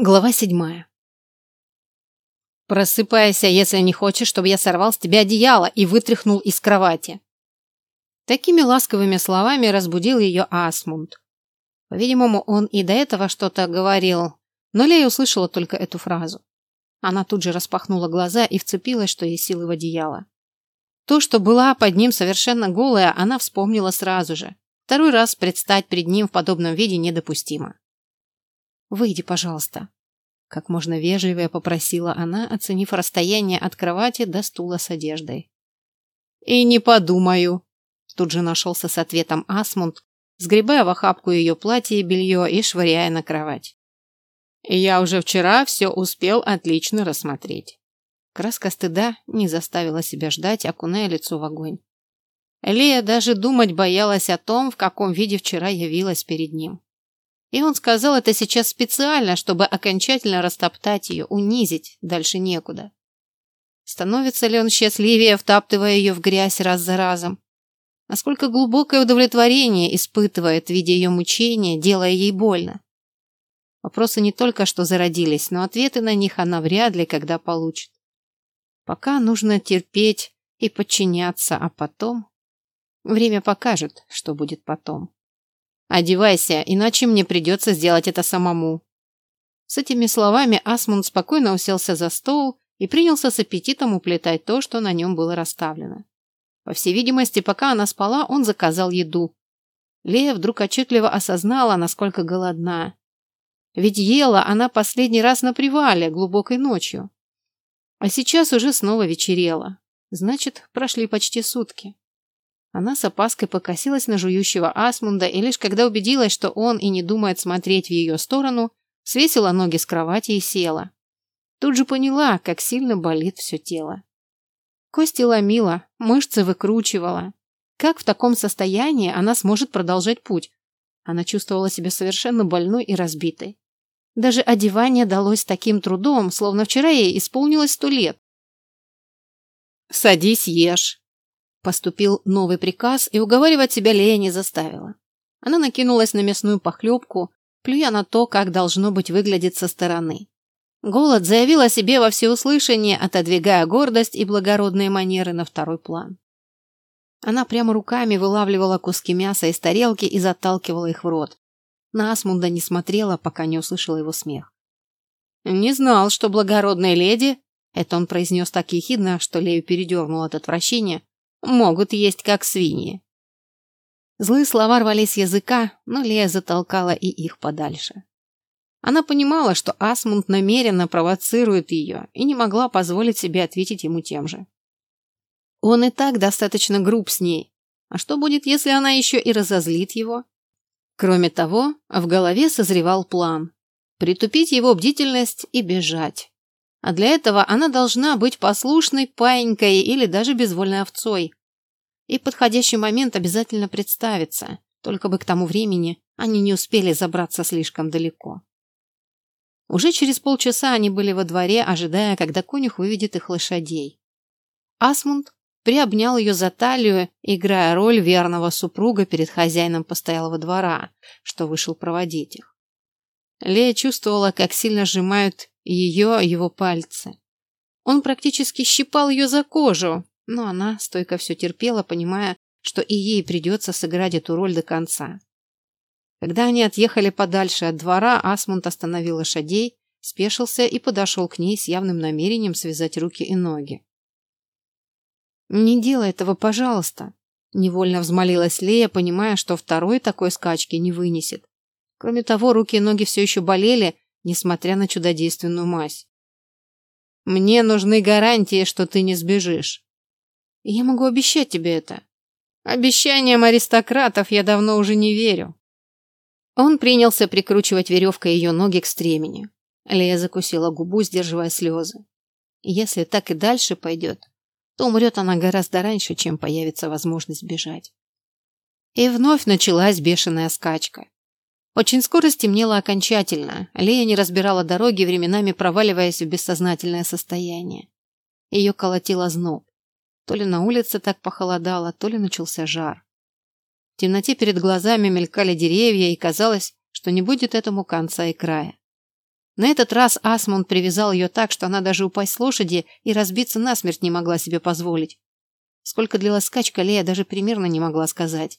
Глава седьмая. «Просыпайся, если не хочешь, чтобы я сорвал с тебя одеяло и вытряхнул из кровати». Такими ласковыми словами разбудил ее Асмунд. По-видимому, он и до этого что-то говорил, но Лея услышала только эту фразу. Она тут же распахнула глаза и вцепилась, что есть силы в одеяло. То, что была под ним совершенно голая, она вспомнила сразу же. Второй раз предстать перед ним в подобном виде недопустимо. «Выйди, пожалуйста», — как можно вежливее попросила она, оценив расстояние от кровати до стула с одеждой. «И не подумаю», — тут же нашелся с ответом Асмунд, сгребая в охапку ее платье и белье и швыряя на кровать. «Я уже вчера все успел отлично рассмотреть». Краска стыда не заставила себя ждать, окуная лицо в огонь. Лея даже думать боялась о том, в каком виде вчера явилась перед ним. И он сказал это сейчас специально, чтобы окончательно растоптать ее, унизить, дальше некуда. Становится ли он счастливее, втаптывая ее в грязь раз за разом? Насколько глубокое удовлетворение испытывает, видя ее мучения, делая ей больно? Вопросы не только что зародились, но ответы на них она вряд ли когда получит. Пока нужно терпеть и подчиняться, а потом... Время покажет, что будет потом. Одевайся, иначе мне придется сделать это самому. С этими словами Асмунд спокойно уселся за стол и принялся с аппетитом уплетать то, что на нем было расставлено. По всей видимости, пока она спала, он заказал еду. Лея вдруг отчетливо осознала, насколько голодна. Ведь ела она последний раз на привале, глубокой ночью. А сейчас уже снова вечерело. Значит, прошли почти сутки. Она с опаской покосилась на жующего Асмунда и лишь когда убедилась, что он и не думает смотреть в ее сторону, свесила ноги с кровати и села. Тут же поняла, как сильно болит все тело. Кости ломила, мышцы выкручивала. Как в таком состоянии она сможет продолжать путь? Она чувствовала себя совершенно больной и разбитой. Даже одевание далось таким трудом, словно вчера ей исполнилось сто лет. «Садись, ешь», Поступил новый приказ, и уговаривать себя Лея не заставила. Она накинулась на мясную похлебку, плюя на то, как должно быть выглядеть со стороны. Голод заявил о себе во всеуслышание, отодвигая гордость и благородные манеры на второй план. Она прямо руками вылавливала куски мяса из тарелки и заталкивала их в рот. На Асмунда не смотрела, пока не услышала его смех. «Не знал, что благородные леди...» Это он произнес так ехидно, что Лею передернул от отвращения, Могут есть как свиньи. Злые слова рвались с языка, но Лея затолкала и их подальше. Она понимала, что Асмунд намеренно провоцирует ее и не могла позволить себе ответить ему тем же. Он и так достаточно груб с ней. А что будет, если она еще и разозлит его? Кроме того, в голове созревал план. Притупить его бдительность и бежать. А для этого она должна быть послушной паинькой или даже безвольной овцой. И подходящий момент обязательно представится, только бы к тому времени они не успели забраться слишком далеко. Уже через полчаса они были во дворе, ожидая, когда конюх выведет их лошадей. Асмунд приобнял ее за талию, играя роль верного супруга перед хозяином постоялого двора, что вышел проводить их. Лея чувствовала, как сильно сжимают ее его пальцы. Он практически щипал ее за кожу, но она стойко все терпела, понимая, что и ей придется сыграть эту роль до конца. Когда они отъехали подальше от двора, Асмунд остановил лошадей, спешился и подошел к ней с явным намерением связать руки и ноги. «Не делай этого, пожалуйста», — невольно взмолилась Лея, понимая, что второй такой скачки не вынесет. Кроме того, руки и ноги все еще болели, несмотря на чудодейственную мазь. Мне нужны гарантии, что ты не сбежишь. Я могу обещать тебе это. Обещаниям аристократов я давно уже не верю. Он принялся прикручивать веревкой ее ноги к стремени. Лея закусила губу, сдерживая слезы. Если так и дальше пойдет, то умрет она гораздо раньше, чем появится возможность бежать. И вновь началась бешеная скачка. Очень скоро стемнело окончательно. Лея не разбирала дороги, временами проваливаясь в бессознательное состояние. Ее колотило зноб. То ли на улице так похолодало, то ли начался жар. В темноте перед глазами мелькали деревья, и казалось, что не будет этому конца и края. На этот раз Асмунд привязал ее так, что она даже упасть с лошади и разбиться насмерть не могла себе позволить. Сколько длилась скачка, Лея даже примерно не могла сказать.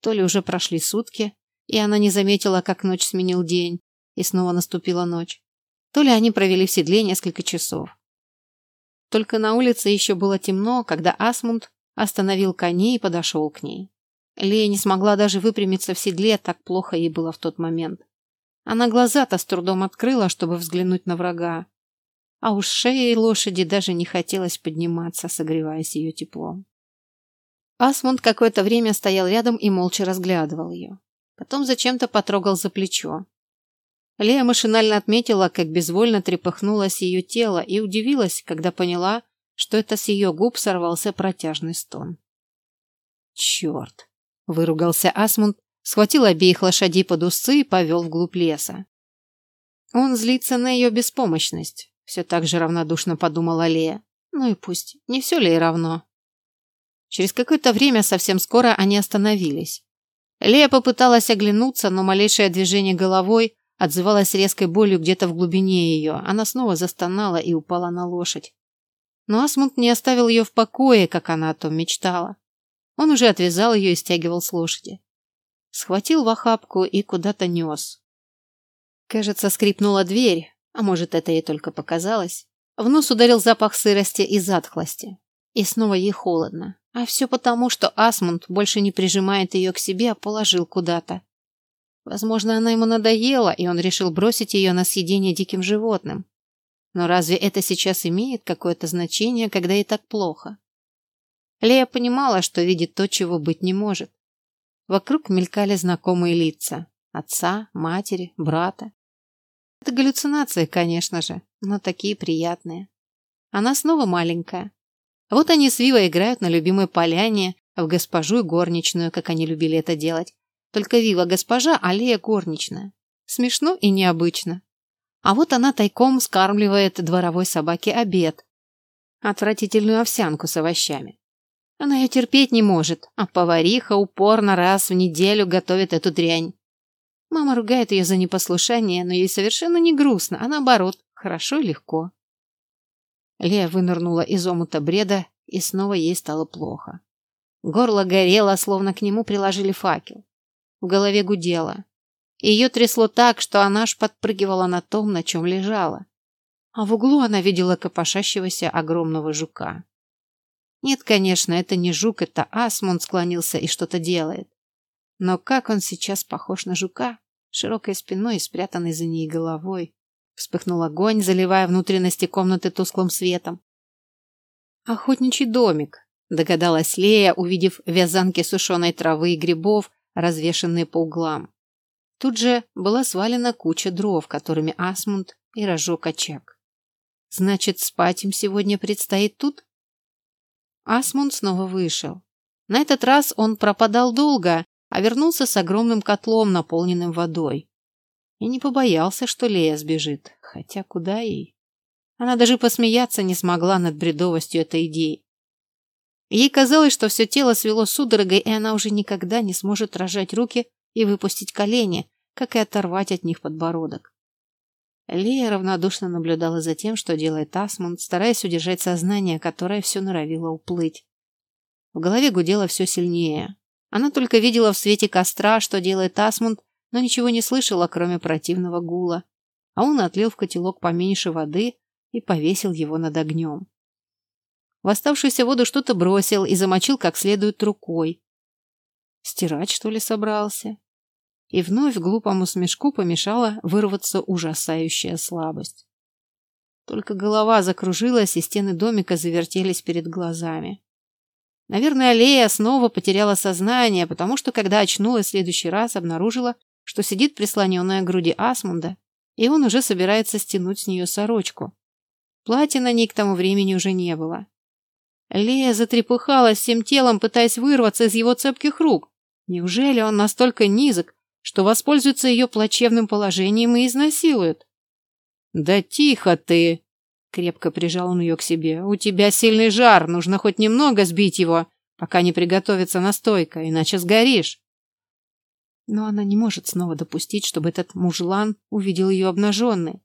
То ли уже прошли сутки, и она не заметила, как ночь сменил день, и снова наступила ночь. То ли они провели в седле несколько часов. Только на улице еще было темно, когда Асмунд остановил коней и подошел к ней. Лея не смогла даже выпрямиться в седле, так плохо ей было в тот момент. Она глаза-то с трудом открыла, чтобы взглянуть на врага. А уж шеей лошади даже не хотелось подниматься, согреваясь ее теплом. Асмунд какое-то время стоял рядом и молча разглядывал ее. Потом зачем-то потрогал за плечо. Лея машинально отметила, как безвольно трепыхнулось ее тело и удивилась, когда поняла, что это с ее губ сорвался протяжный стон. «Черт!» — выругался Асмунд, схватил обеих лошадей под усы и повел вглубь леса. Он злится на ее беспомощность, все так же равнодушно подумала Лея. Ну и пусть, не все ли и равно. Через какое-то время, совсем скоро, они остановились. Лея попыталась оглянуться, но малейшее движение головой отзывалось резкой болью где-то в глубине ее. Она снова застонала и упала на лошадь. Но Асмунд не оставил ее в покое, как она о том мечтала. Он уже отвязал ее и стягивал с лошади схватил в охапку и куда-то нес. Кажется, скрипнула дверь, а может, это ей только показалось. В нос ударил запах сырости и затхлости. И снова ей холодно. А все потому, что Асмунд больше не прижимает ее к себе, а положил куда-то. Возможно, она ему надоела, и он решил бросить ее на съедение диким животным. Но разве это сейчас имеет какое-то значение, когда ей так плохо? Лея понимала, что видит то, чего быть не может. Вокруг мелькали знакомые лица. Отца, матери, брата. Это галлюцинации, конечно же, но такие приятные. Она снова маленькая. Вот они с Вивой играют на любимой поляне, в госпожу и горничную, как они любили это делать. Только Вива госпожа, а Лея горничная. Смешно и необычно. А вот она тайком скармливает дворовой собаке обед. Отвратительную овсянку с овощами. Она ее терпеть не может, а повариха упорно раз в неделю готовит эту дрянь. Мама ругает ее за непослушание, но ей совершенно не грустно, а наоборот, хорошо и легко. Лея вынырнула из омута бреда, и снова ей стало плохо. Горло горело, словно к нему приложили факел. В голове гудело. Ее трясло так, что она аж подпрыгивала на том, на чем лежала. А в углу она видела копошащегося огромного жука. Нет, конечно, это не жук, это Асмунд склонился и что-то делает. Но как он сейчас похож на жука, широкой спиной и спрятанной за ней головой. Вспыхнул огонь, заливая внутренности комнаты тусклым светом. «Охотничий домик», — догадалась Лея, увидев вязанки сушеной травы и грибов, развешанные по углам. Тут же была свалена куча дров, которыми Асмунд и разжег очаг. «Значит, спать им сегодня предстоит тут?» Асмунд снова вышел. На этот раз он пропадал долго, а вернулся с огромным котлом, наполненным водой. И не побоялся, что Лея сбежит. Хотя куда ей? Она даже посмеяться не смогла над бредовостью этой идеи. Ей казалось, что все тело свело судорогой, и она уже никогда не сможет рожать руки и выпустить колени, как и оторвать от них подбородок. Лия равнодушно наблюдала за тем, что делает Асмунд, стараясь удержать сознание, которое все норовило уплыть. В голове гудело все сильнее. Она только видела в свете костра, что делает Асмунд, но ничего не слышала, кроме противного гула. А он отлил в котелок поменьше воды и повесил его над огнем. В оставшуюся воду что-то бросил и замочил как следует рукой. Стирать, что ли, собрался? и вновь глупому смешку помешала вырваться ужасающая слабость. Только голова закружилась, и стены домика завертелись перед глазами. Наверное, Лея снова потеряла сознание, потому что, когда очнулась в следующий раз, обнаружила, что сидит прислоненная к груди Асмунда, и он уже собирается стянуть с нее сорочку. Платья на ней к тому времени уже не было. Лея затрепыхалась всем телом, пытаясь вырваться из его цепких рук. Неужели он настолько низок, что воспользуются ее плачевным положением и изнасилуют. «Да тихо ты!» — крепко прижал он ее к себе. «У тебя сильный жар, нужно хоть немного сбить его, пока не приготовится настойка, иначе сгоришь». Но она не может снова допустить, чтобы этот мужлан увидел ее обнаженной.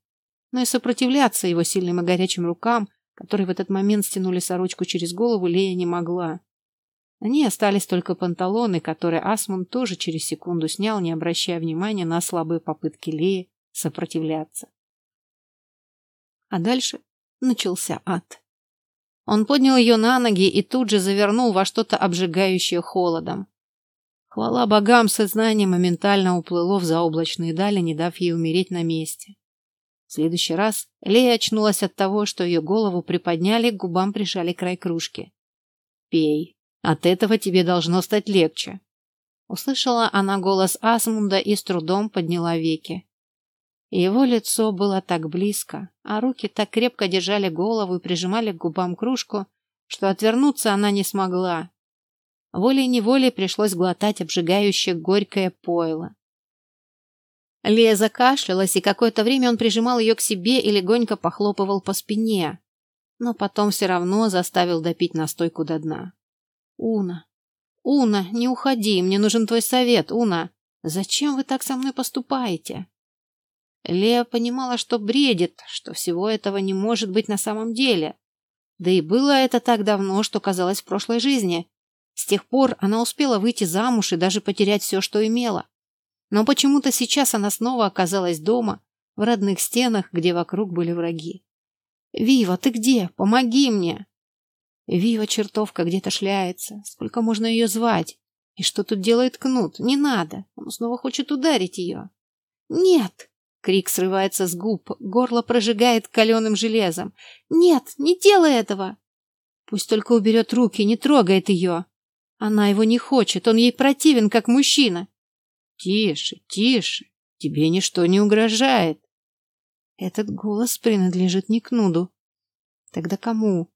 но и сопротивляться его сильным и горячим рукам, которые в этот момент стянули сорочку через голову, Лея не могла. На ней остались только панталоны, которые Асмун тоже через секунду снял, не обращая внимания на слабые попытки Леи сопротивляться. А дальше начался ад. Он поднял ее на ноги и тут же завернул во что-то обжигающее холодом. Хвала богам, сознание моментально уплыло в заоблачные дали, не дав ей умереть на месте. В следующий раз Лея очнулась от того, что ее голову приподняли, к губам прижали край кружки. «Пей. От этого тебе должно стать легче». Услышала она голос Асмунда и с трудом подняла веки. Его лицо было так близко, а руки так крепко держали голову и прижимали к губам кружку, что отвернуться она не смогла. Волей-неволей пришлось глотать обжигающее горькое пойло. Лея закашлялась, и какое-то время он прижимал ее к себе и легонько похлопывал по спине, но потом все равно заставил допить настойку до дна. «Уна! Уна, не уходи, мне нужен твой совет, Уна! Зачем вы так со мной поступаете?» Лея понимала, что бредит, что всего этого не может быть на самом деле. Да и было это так давно, что казалось в прошлой жизни. С тех пор она успела выйти замуж и даже потерять все, что имела. Но почему-то сейчас она снова оказалась дома, в родных стенах, где вокруг были враги. «Вива, ты где? Помоги мне!» Вива чертовка где-то шляется. Сколько можно ее звать? И что тут делает Кнут? Не надо. Он снова хочет ударить ее. «Нет!» Крик срывается с губ, горло прожигает каленым железом. «Нет, не делай этого!» Пусть только уберет руки, не трогает ее. Она его не хочет, он ей противен, как мужчина. Тише, тише, тебе ничто не угрожает. Этот голос принадлежит не Кнуду. Тогда кому?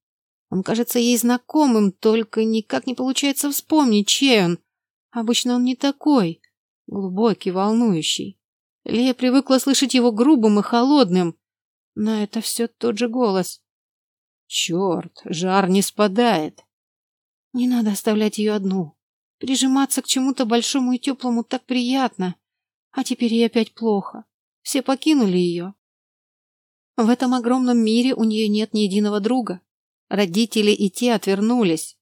Он кажется ей знакомым, только никак не получается вспомнить, чей он. Обычно он не такой, глубокий, волнующий. Лея привыкла слышать его грубым и холодным, но это все тот же голос. Черт, жар не спадает. Не надо оставлять ее одну. Прижиматься к чему-то большому и теплому так приятно. А теперь ей опять плохо. Все покинули ее. В этом огромном мире у нее нет ни единого друга. Родители и те отвернулись.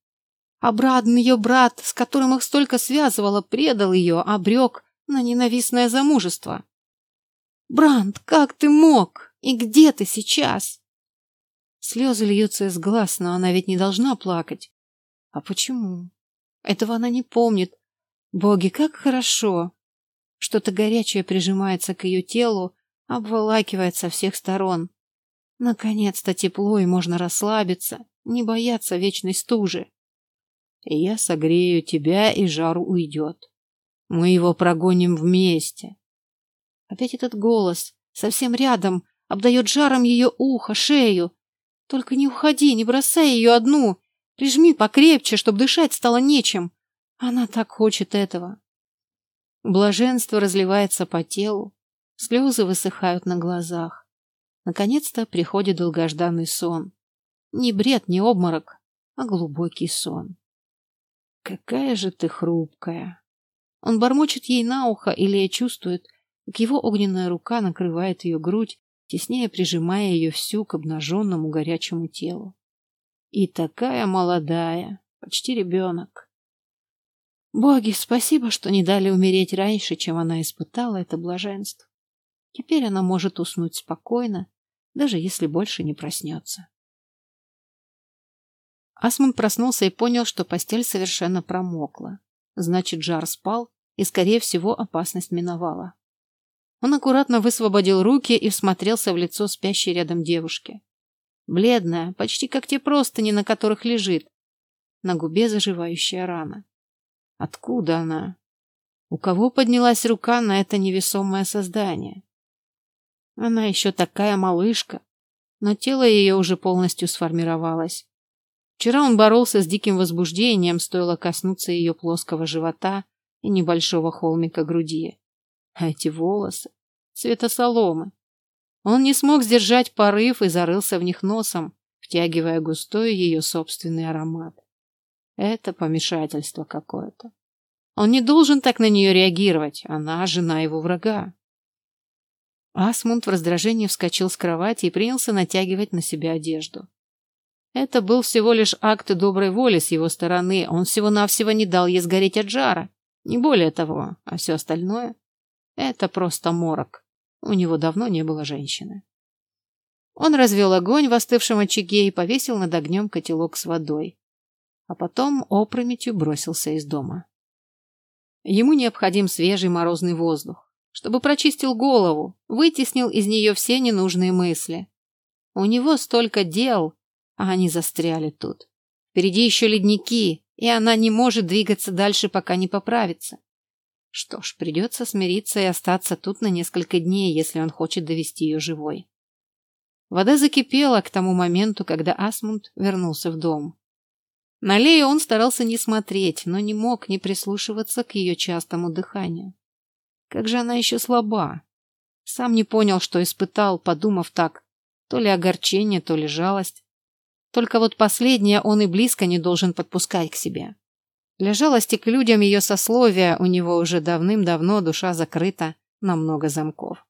А брат, ее брат, с которым их столько связывало, предал ее, обрек на ненавистное замужество. Бранд, как ты мог? И где ты сейчас? Слезы льются из глаз, но она ведь не должна плакать. А почему? Этого она не помнит. Боги, как хорошо! Что-то горячее прижимается к ее телу, обволакивает со всех сторон. Наконец-то тепло, и можно расслабиться, не бояться вечной стужи. Я согрею тебя, и жар уйдет. Мы его прогоним вместе. Опять этот голос, совсем рядом, обдает жаром ее ухо, шею. Только не уходи, не бросай ее одну. Прижми покрепче, чтобы дышать стало нечем. Она так хочет этого. Блаженство разливается по телу, слезы высыхают на глазах. Наконец-то приходит долгожданный сон. Не бред, не обморок, а глубокий сон. Какая же ты хрупкая. Он бормочет ей на ухо, или я чувствует, как его огненная рука накрывает ее грудь, теснее прижимая ее всю к обнаженному горячему телу. И такая молодая, почти ребенок. Боги, спасибо, что не дали умереть раньше, чем она испытала это блаженство. Теперь она может уснуть спокойно, даже если больше не проснется. Асмун проснулся и понял, что постель совершенно промокла. Значит, жар спал, и, скорее всего, опасность миновала. Он аккуратно высвободил руки и всмотрелся в лицо спящей рядом девушки. Бледная, почти как те простыни, на которых лежит. На губе заживающая рана. Откуда она? У кого поднялась рука на это невесомое создание? Она еще такая малышка, но тело ее уже полностью сформировалось. Вчера он боролся с диким возбуждением, стоило коснуться ее плоского живота и небольшого холмика груди. А эти волосы, цвета соломы. Он не смог сдержать порыв и зарылся в них носом, втягивая густой ее собственный аромат. Это помешательство какое-то. Он не должен так на нее реагировать, она жена его врага. Асмунд в раздражении вскочил с кровати и принялся натягивать на себя одежду. Это был всего лишь акт доброй воли с его стороны, он всего-навсего не дал ей сгореть от жара. Не более того, а все остальное — это просто морок. У него давно не было женщины. Он развел огонь в остывшем очаге и повесил над огнем котелок с водой. А потом опрометью бросился из дома. Ему необходим свежий морозный воздух чтобы прочистил голову, вытеснил из нее все ненужные мысли. У него столько дел, а они застряли тут. Впереди еще ледники, и она не может двигаться дальше, пока не поправится. Что ж, придется смириться и остаться тут на несколько дней, если он хочет довести ее живой. Вода закипела к тому моменту, когда Асмунд вернулся в дом. На Лею он старался не смотреть, но не мог не прислушиваться к ее частому дыханию. Как же она еще слаба. Сам не понял, что испытал, подумав так. То ли огорчение, то ли жалость. Только вот последнее он и близко не должен подпускать к себе. Для жалости к людям ее сословия у него уже давным-давно душа закрыта на много замков.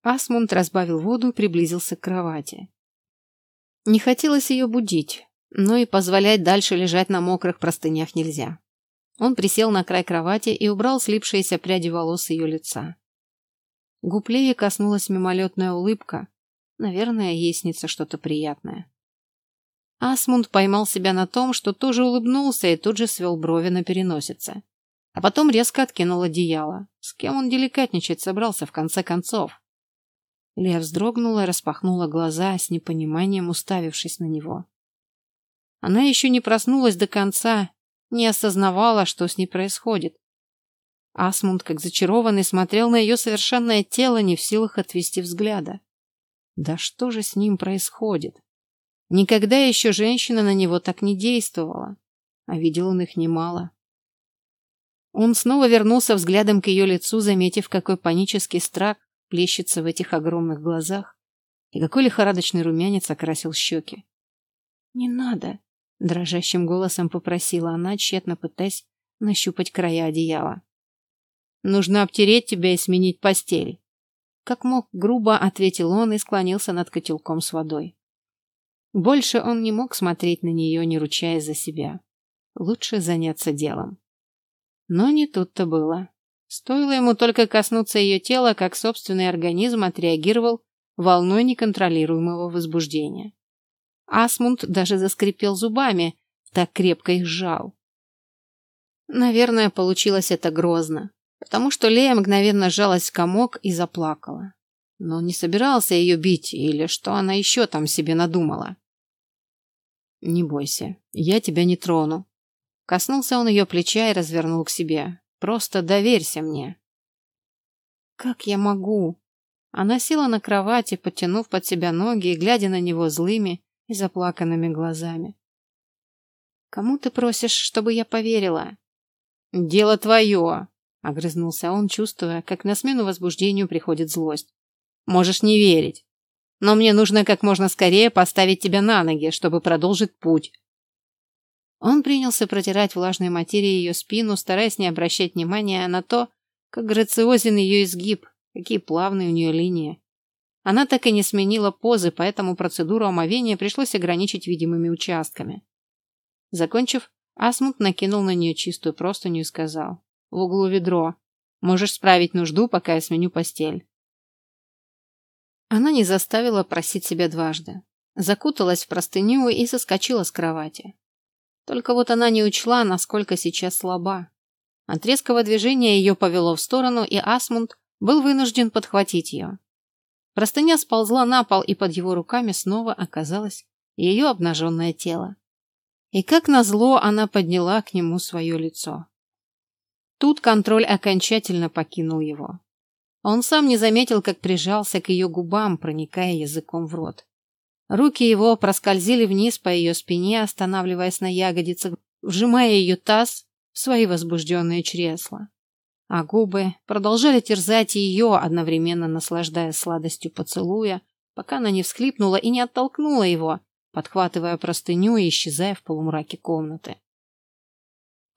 Асмунд разбавил воду и приблизился к кровати. Не хотелось ее будить, но и позволять дальше лежать на мокрых простынях нельзя. Он присел на край кровати и убрал слипшиеся пряди волос ее лица. Губ Леи коснулась мимолетная улыбка. Наверное, ей снится что-то приятное. Асмунд поймал себя на том, что тоже улыбнулся и тут же свел брови на переносице. А потом резко откинул одеяло. С кем он деликатничать собрался в конце концов? Лев вздрогнула и распахнула глаза, с непониманием уставившись на него. Она еще не проснулась до конца не осознавала, что с ней происходит. Асмунд, как зачарованный, смотрел на ее совершенное тело, не в силах отвести взгляда. Да что же с ним происходит? Никогда еще женщина на него так не действовала, а видел он их немало. Он снова вернулся взглядом к ее лицу, заметив, какой панический страх плещется в этих огромных глазах и какой лихорадочный румянец окрасил щеки. «Не надо!» Дрожащим голосом попросила она, тщетно пытаясь нащупать края одеяла. «Нужно обтереть тебя и сменить постель». Как мог, грубо ответил он и склонился над котелком с водой. Больше он не мог смотреть на нее, не ручаясь за себя. Лучше заняться делом. Но не тут-то было. Стоило ему только коснуться ее тела, как собственный организм отреагировал волной неконтролируемого возбуждения. Асмунд даже заскрипел зубами, так крепко их сжал. Наверное, получилось это грозно, потому что Лея мгновенно сжалась в комок и заплакала. Но не собирался ее бить, или что она еще там себе надумала. «Не бойся, я тебя не трону». Коснулся он ее плеча и развернул к себе. «Просто доверься мне». «Как я могу?» Она села на кровати, подтянув под себя ноги и глядя на него злыми, и заплаканными глазами. «Кому ты просишь, чтобы я поверила?» «Дело твое!» — огрызнулся он, чувствуя, как на смену возбуждению приходит злость. «Можешь не верить, но мне нужно как можно скорее поставить тебя на ноги, чтобы продолжить путь». Он принялся протирать влажной материей ее спину, стараясь не обращать внимания на то, как грациозен ее изгиб, какие плавные у нее линии. Она так и не сменила позы, поэтому процедуру омовения пришлось ограничить видимыми участками. Закончив, Асмут накинул на нее чистую простыню и сказал. «В углу ведро. Можешь справить нужду, пока я сменю постель». Она не заставила просить себя дважды. Закуталась в простыню и соскочила с кровати. Только вот она не учла, насколько сейчас слаба. От резкого движения ее повело в сторону, и Асмунд был вынужден подхватить ее. Простыня сползла на пол, и под его руками снова оказалось ее обнаженное тело. И как назло она подняла к нему свое лицо. Тут контроль окончательно покинул его. Он сам не заметил, как прижался к ее губам, проникая языком в рот. Руки его проскользили вниз по ее спине, останавливаясь на ягодицах, вжимая ее таз в свои возбужденные чресла а губы продолжали терзать ее, одновременно наслаждаясь сладостью поцелуя, пока она не всхлипнула и не оттолкнула его, подхватывая простыню и исчезая в полумраке комнаты.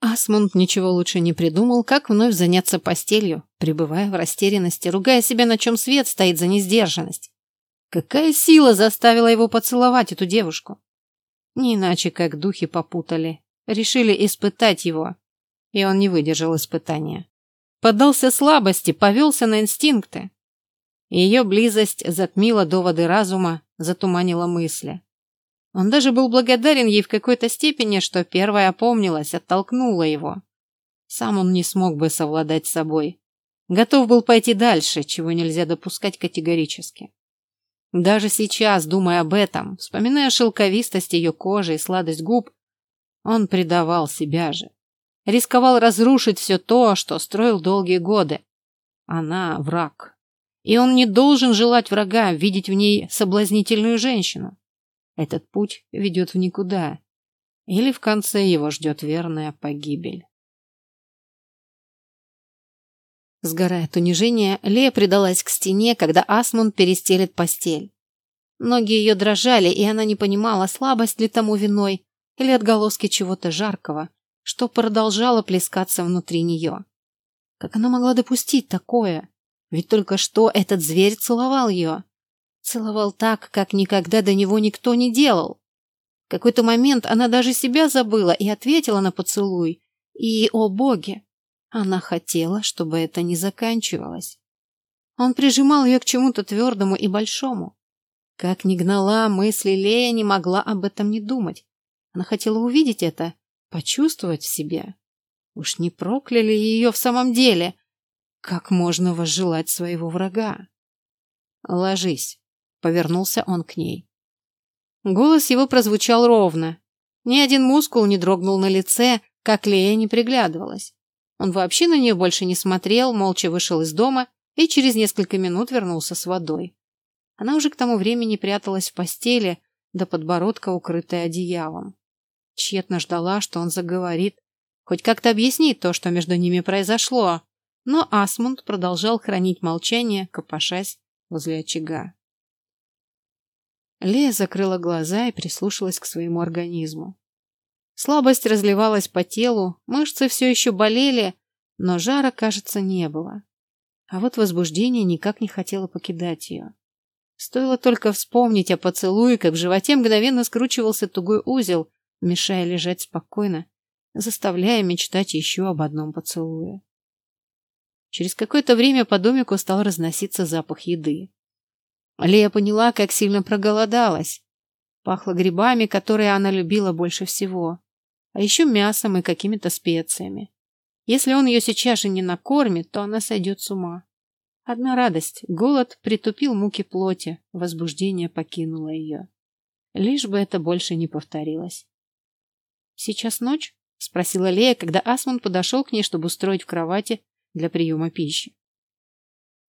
Асмунд ничего лучше не придумал, как вновь заняться постелью, пребывая в растерянности, ругая себя, на чем свет стоит за несдержанность. Какая сила заставила его поцеловать эту девушку? Не иначе, как духи попутали. Решили испытать его. И он не выдержал испытания. Поддался слабости, повелся на инстинкты. Ее близость затмила доводы разума, затуманила мысли. Он даже был благодарен ей в какой-то степени, что первая опомнилась, оттолкнула его. Сам он не смог бы совладать с собой. Готов был пойти дальше, чего нельзя допускать категорически. Даже сейчас, думая об этом, вспоминая шелковистость ее кожи и сладость губ, он предавал себя же. Рисковал разрушить все то, что строил долгие годы. Она враг. И он не должен желать врага, видеть в ней соблазнительную женщину. Этот путь ведет в никуда. Или в конце его ждет верная погибель. Сгорая от унижения, Лея предалась к стене, когда Асмунд перестелит постель. Ноги ее дрожали, и она не понимала, слабость ли тому виной или отголоски чего-то жаркого, что продолжало плескаться внутри нее. Как она могла допустить такое? Ведь только что этот зверь целовал ее. Целовал так, как никогда до него никто не делал. В какой-то момент она даже себя забыла и ответила на поцелуй. И, о боги, она хотела, чтобы это не заканчивалось. Он прижимал ее к чему-то твердому и большому. Как ни гнала мысли, Лея не могла об этом не думать. Она хотела увидеть это, почувствовать в себе. Уж не прокляли ее в самом деле? Как можно возжелать своего врага? «Ложись», — повернулся он к ней. Голос его прозвучал ровно. Ни один мускул не дрогнул на лице, как Лея не приглядывалась. Он вообще на нее больше не смотрел, молча вышел из дома и через несколько минут вернулся с водой. Она уже к тому времени пряталась в постели, до подбородка укрытая одеялом. Тщетно ждала, что он заговорит, хоть как-то объяснит то, что между ними произошло, но Асмунд продолжал хранить молчание, копошась возле очага. Лея закрыла глаза и прислушалась к своему организму. Слабость разливалась по телу, мышцы все еще болели, но жара, кажется, не было. А вот возбуждение никак не хотело покидать ее. Стоило только вспомнить о поцелуе, как в животе мгновенно скручивался тугой узел, мешая лежать спокойно, заставляя мечтать еще об одном поцелуе. Через какое-то время по домику стал разноситься запах еды. Лея поняла, как сильно проголодалась. Пахло грибами, которые она любила больше всего а еще мясом и какими-то специями. Если он ее сейчас же не накормит, то она сойдет с ума. Одна радость. Голод притупил муки плоти, возбуждение покинуло ее. Лишь бы это больше не повторилось. «Сейчас ночь?» — спросила Лея, когда Асмун подошел к ней, чтобы устроить в кровати для приема пищи.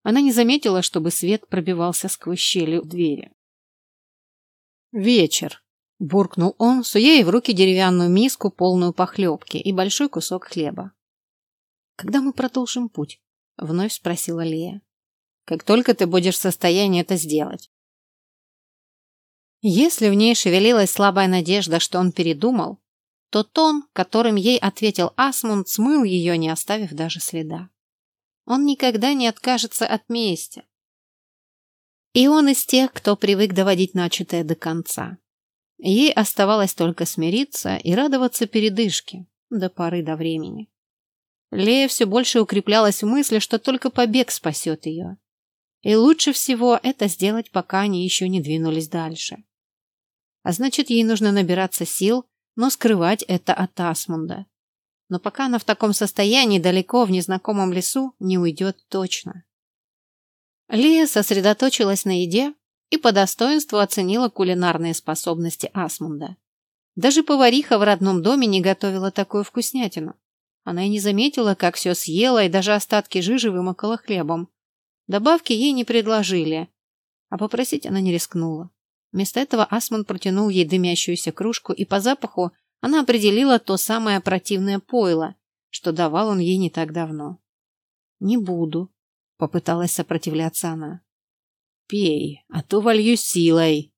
Она не заметила, чтобы свет пробивался сквозь щели в двери. «Вечер», Буркнул он, суя ей в руки деревянную миску, полную похлебки, и большой кусок хлеба. «Когда мы продолжим путь?» — вновь спросила Лея. «Как только ты будешь в состоянии это сделать». Если в ней шевелилась слабая надежда, что он передумал, то тон, которым ей ответил Асмунд, смыл ее, не оставив даже следа. Он никогда не откажется от мести. И он из тех, кто привык доводить начатое до конца. Ей оставалось только смириться и радоваться передышке до поры до времени. Лея все больше укреплялась в мысли, что только побег спасет ее. И лучше всего это сделать, пока они еще не двинулись дальше. А значит, ей нужно набираться сил, но скрывать это от Асмунда. Но пока она в таком состоянии далеко в незнакомом лесу, не уйдет точно. Лея сосредоточилась на еде, и по достоинству оценила кулинарные способности Асмунда. Даже повариха в родном доме не готовила такую вкуснятину. Она и не заметила, как все съела, и даже остатки жижи вымокала хлебом. Добавки ей не предложили, а попросить она не рискнула. Вместо этого Асмунд протянул ей дымящуюся кружку, и по запаху она определила то самое противное пойло, что давал он ей не так давно. «Не буду», — попыталась сопротивляться она. Пей, а то волью силой.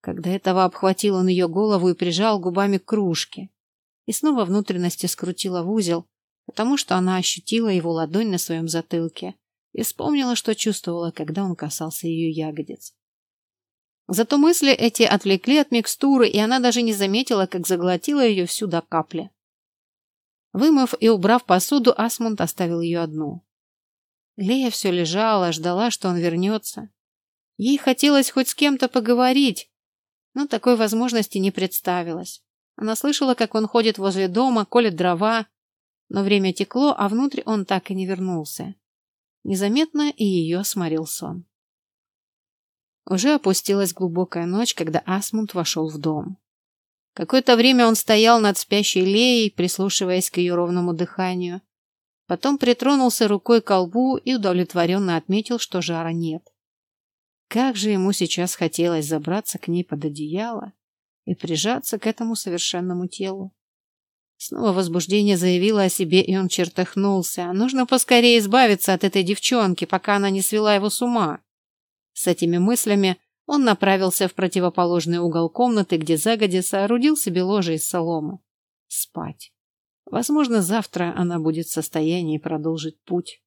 Когда этого обхватил он ее голову и прижал губами к кружке. и снова внутренности скрутила в узел, потому что она ощутила его ладонь на своем затылке и вспомнила, что чувствовала, когда он касался ее ягодиц. Зато мысли эти отвлекли от микстуры, и она даже не заметила, как заглотила ее всю до капли. Вымыв и убрав посуду, Асмунд оставил ее одну. Лея все лежала, ждала, что он вернется. Ей хотелось хоть с кем-то поговорить, но такой возможности не представилось. Она слышала, как он ходит возле дома, колет дрова, но время текло, а внутрь он так и не вернулся. Незаметно и ее сморил сон. Уже опустилась глубокая ночь, когда Асмунд вошел в дом. Какое-то время он стоял над спящей Леей, прислушиваясь к ее ровному дыханию. Потом притронулся рукой к колбу и удовлетворенно отметил, что жара нет. Как же ему сейчас хотелось забраться к ней под одеяло и прижаться к этому совершенному телу. Снова возбуждение заявило о себе, и он чертыхнулся. Нужно поскорее избавиться от этой девчонки, пока она не свела его с ума. С этими мыслями он направился в противоположный угол комнаты, где загодя соорудил себе ложе из соломы. Спать. Возможно, завтра она будет в состоянии продолжить путь.